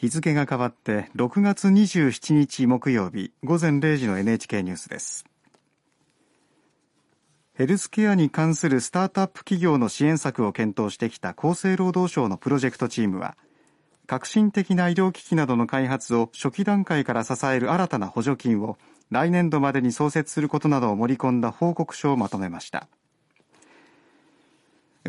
日付が変わって6月27日木曜日午前0時の NHK ニュースです。ヘルスケアに関するスタートアップ企業の支援策を検討してきた厚生労働省のプロジェクトチームは革新的な医療機器などの開発を初期段階から支える新たな補助金を来年度までに創設することなどを盛り込んだ報告書をまとめました。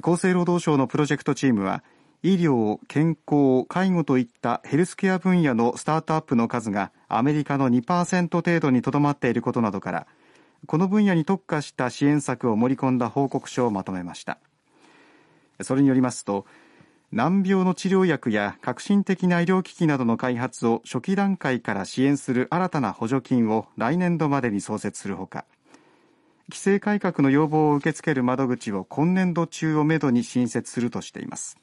厚生労働省のプロジェクトチームは医療、健康、介護といったヘルスケア分野のスタートアップの数がアメリカの2%程度にとどまっていることなどからこの分野に特化した支援策を盛り込んだ報告書をまとめました。それによりますと難病の治療薬や革新的な医療機器などの開発を初期段階から支援する新たな補助金を来年度までに創設するほか規制改革の要望を受け付ける窓口を今年度中をめどに新設するとしています。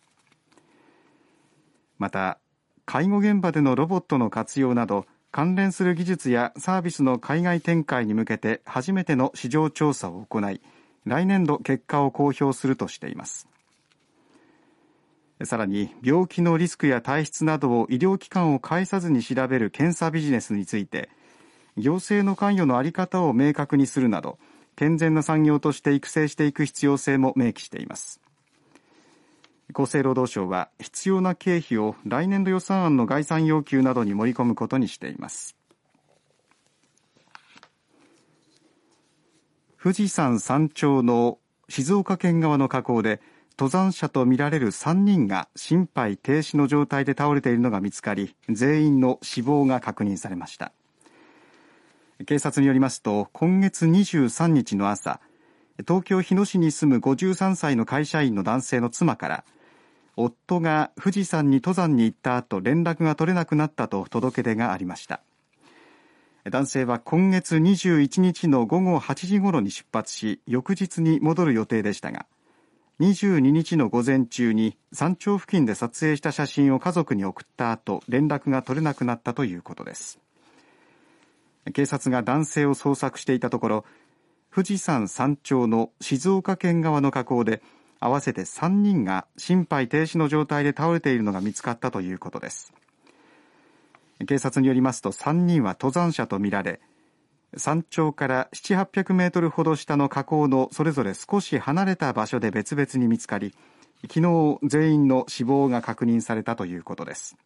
また介護現場でのロボットの活用など関連する技術やサービスの海外展開に向けて初めての市場調査を行い来年度結果を公表するとしています。さらに病気のリスクや体質などを医療機関を介さずに調べる検査ビジネスについて行政の関与の在り方を明確にするなど健全な産業として育成していく必要性も明記しています。厚生労働省は必要な経費を来年度予算案の概算要求などに盛り込むことにしています。富士山山頂の静岡県側の河口で登山者とみられる3人が心肺停止の状態で倒れているのが見つかり全員の死亡が確認されました。警察によりますと今月23日の朝東京日野市に住む53歳の会社員の男性の妻から夫が富士山に登山に行った後連絡が取れなくなったと届け出がありました。男性は今月21日の午後8時ごろに出発し翌日に戻る予定でしたが22日の午前中に山頂付近で撮影した写真を家族に送った後連絡が取れなくなったということです。警察が男性を捜索していたところ富士山山頂の静岡県側の河口で合わせて3人が心肺停止の状態で倒れているのが見つかったということです。警察によりますと3人は登山者とみられ山頂から7、800メートルほど下の河口のそれぞれ少し離れた場所で別々に見つかりきのう全員の死亡が確認されたということです。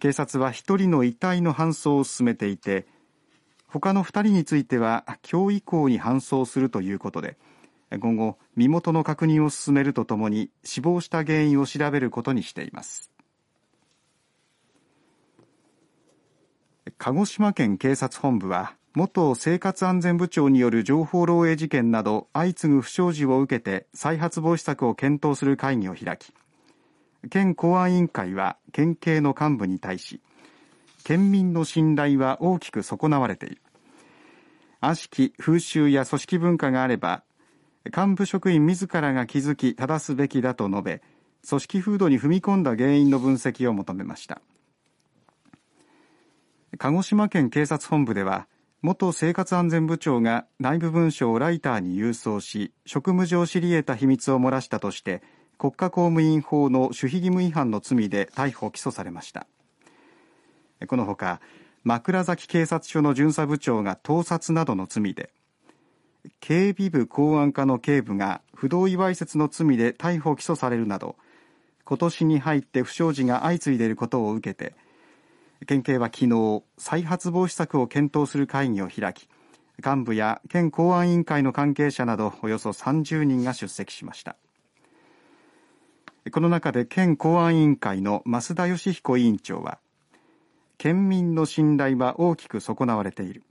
警察は1人の遺体の搬送を進めていて他の2人については今日以降に搬送するということで今後身元の確認を進めるとともに死亡した原因を調べることにしています。鹿児島県警察本部は元生活安全部長による情報漏洩事件など相次ぐ不祥事を受けて再発防止策を検討する会議を開き県公安委員会は県警の幹部に対し県民の信頼は大きく損なわれている。悪しき風習や組織文化があれば幹部職員自らが気づき正すべきだと述べ組織風土に踏み込んだ原因の分析を求めました。鹿児島県警察本部では元生活安全部長が内部文書をライターに郵送し職務上知り得た秘密を漏らしたとして国家公務員法の守秘義務違反の罪で逮捕・起訴されました。このほか枕崎警察署の巡査部長が盗撮などの罪で警備部公安課の警部が不同意わいせつの罪で逮捕・起訴されるなどことしに入って不祥事が相次いでいることを受けて県警はきのう再発防止策を検討する会議を開き幹部や県公安委員会の関係者などおよそ30人が出席しました。この中で県公安委員会の増田義彦委員長は県民の信頼は大きく損なわれている。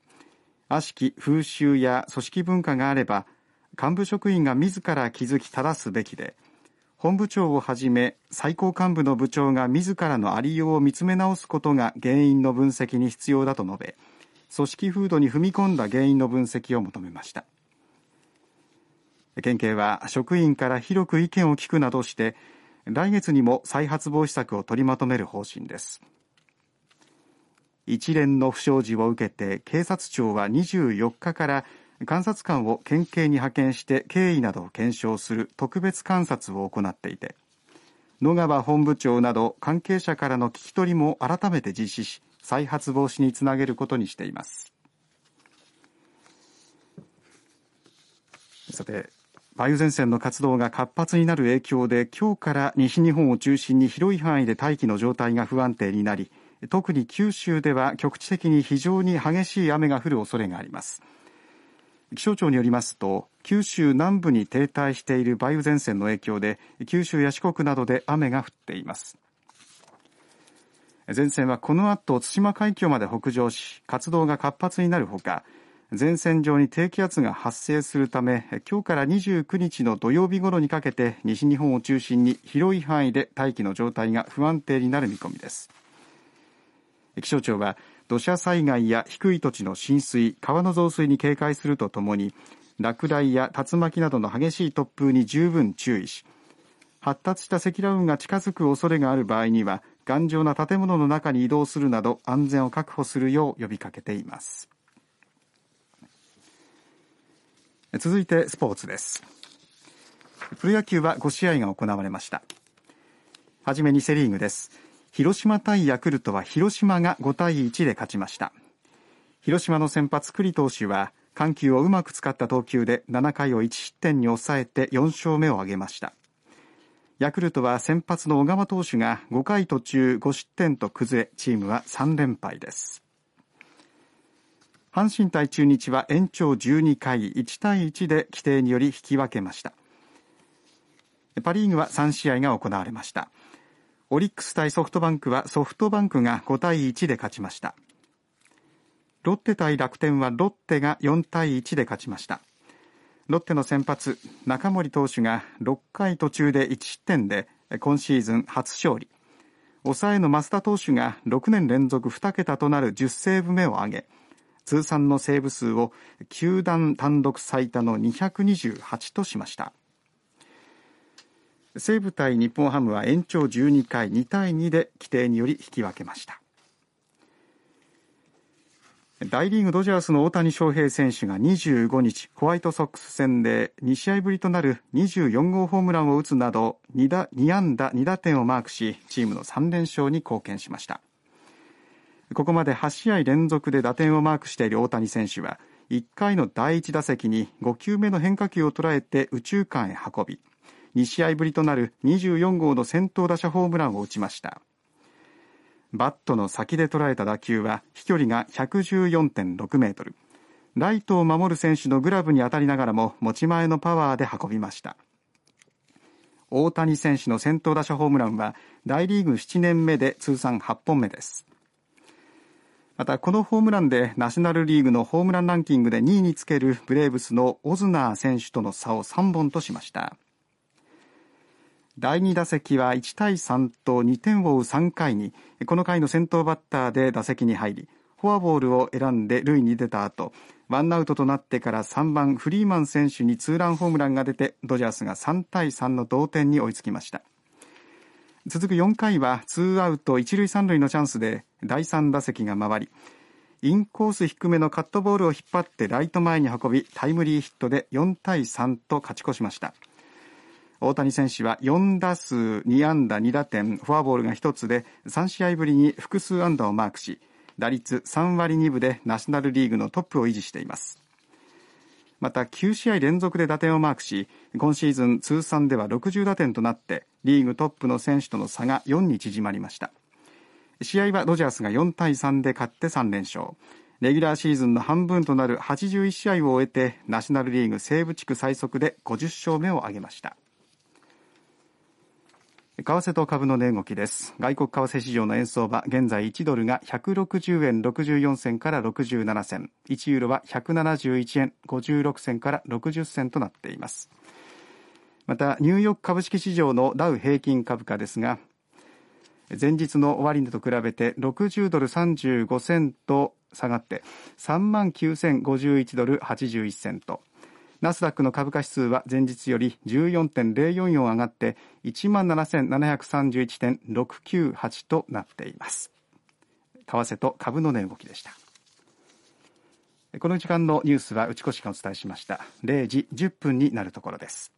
悪しき風習や組織文化があれば幹部職員が自ら気づき正すべきで本部長をはじめ最高幹部の部長が自らのありようを見つめ直すことが原因の分析に必要だと述べ組織風土に踏み込んだ原因の分析を求めました。県警は職員から広く意見を聞くなどして来月にも再発防止策を取りまとめる方針です。一連の不祥事を受けて警察庁は24日から監察官を県警に派遣して経緯などを検証する特別監察を行っていて野川本部長など関係者からの聞き取りも改めて実施し再発防止につなげることにしています。さて梅雨前線の活動が活発になる影響で今日から西日本を中心に広い範囲で大気の状態が不安定になり特に九州では局地的に非常に激しい雨が降る恐れがあります。気象庁によりますと九州南部に停滞している梅雨前線の影響で九州や四国などで雨が降っています。前線はこの後対馬海峡まで北上し活動が活発になるほか前線上に低気圧が発生するため今日から29日の土曜日ごろにかけて西日本を中心に広い範囲で大気の状態が不安定になる見込みです。気象庁は土砂災害や低い土地の浸水川の増水に警戒するとともに落雷や竜巻などの激しい突風に十分注意し発達した積乱雲が近づく恐れがある場合には頑丈な建物の中に移動するなど安全を確保するよう呼びかけています。続いてスポーツです。プロ野球は5試合が行われました。はじめにセリーグです。広島対ヤクルトは広島が5対1で勝ちました。広島の先発栗投手は緩急をうまく使った投球で7回を1失点に抑えて4勝目を挙げました。ヤクルトは先発の小川投手が5回途中5失点と崩れチームは3連敗です。阪神対中日は延長12回1対1で規定により引き分けました。パ・リーグは3試合が行われました。オリックス対ソフトバンクはソフトバンクが5対1で勝ちました。ロッテ対楽天はロッテが4対1で勝ちました。ロッテの先発中森投手が6回途中で1失点で今シーズン初勝利。抑えの増田投手が6年連続2桁となる10セーブ目を挙げ通算のセーブ数を球団単独最多の228としました。西武対日本ハムは延長12回2対2で規定により引き分けました。大リーグドジャースの大谷翔平選手が25日ホワイトソックス戦で2試合ぶりとなる24号ホームランを打つなど 2, 打2安打2打点をマークしチームの3連勝に貢献しました。ここまで8試合連続で打点をマークしている大谷選手は1回の第1打席に5球目の変化球を捉えて右中間へ運び2試合ぶりとなる24号の先頭打者ホームランを打ちました。バットの先で捉えた打球は飛距離が114.6メートル。ライトを守る選手のグラブに当たりながらも持ち前のパワーで運びました。大谷選手の先頭打者ホームランは大リーグ7年目で通算8本目です。またこのホームランでナショナルリーグのホームランランキングで2位につけるブレーブスのオズナー選手との差を3本としました。第2打席は1対3と2点を追う3回にこの回の先頭バッターで打席に入りフォアボールを選んで塁に出た後ワンアウトとなってから3番フリーマン選手にツーランホームランが出てドジャースが3対3の同点に追いつきました。続く4回はツーアウト一塁三塁のチャンスで第3打席が回りインコース低めのカットボールを引っ張ってライト前に運びタイムリーヒットで4対3と勝ち越しました。大谷選手は4打数2安打2打点フォアボールが1つで3試合ぶりに複数安打をマークし打率3割2分でナショナルリーグのトップを維持しています。また9試合連続で打点をマークし今シーズン通算では60打点となってリーグトップの選手との差が4に縮まりました。試合はドジャースが4対3で勝って3連勝。レギュラーシーズンの半分となる81試合を終えてナショナルリーグ西部地区最速で50勝目を挙げました。為替と株の値動きです。外国為替市場の円相場現在1ドルが160円64銭から67銭。1ユーロは171円56銭から60銭となっています。またニューヨーク株式市場のダウ平均株価ですが前日の終値と比べて60ドル35セント下がって3万9051ドル81セントナスダックの株価指数は前日より14.044上がって1万7731.698となっています。為替と株の値動きでした。この時間のニュースは内越がお伝えしました。0時10分になるところです。